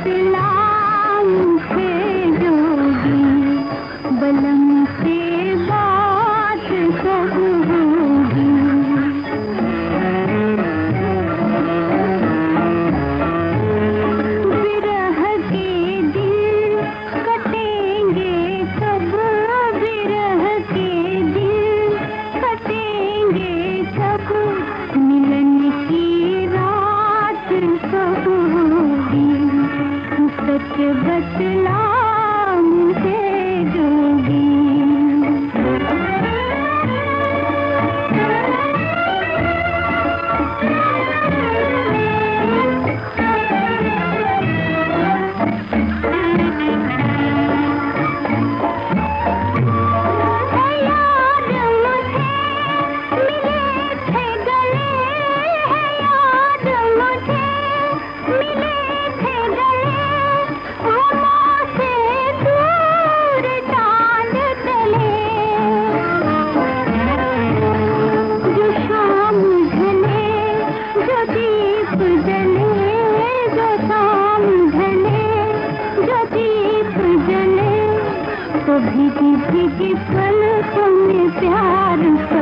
Laura. तो भीगी भीगी पल तुम्हें प्यार पले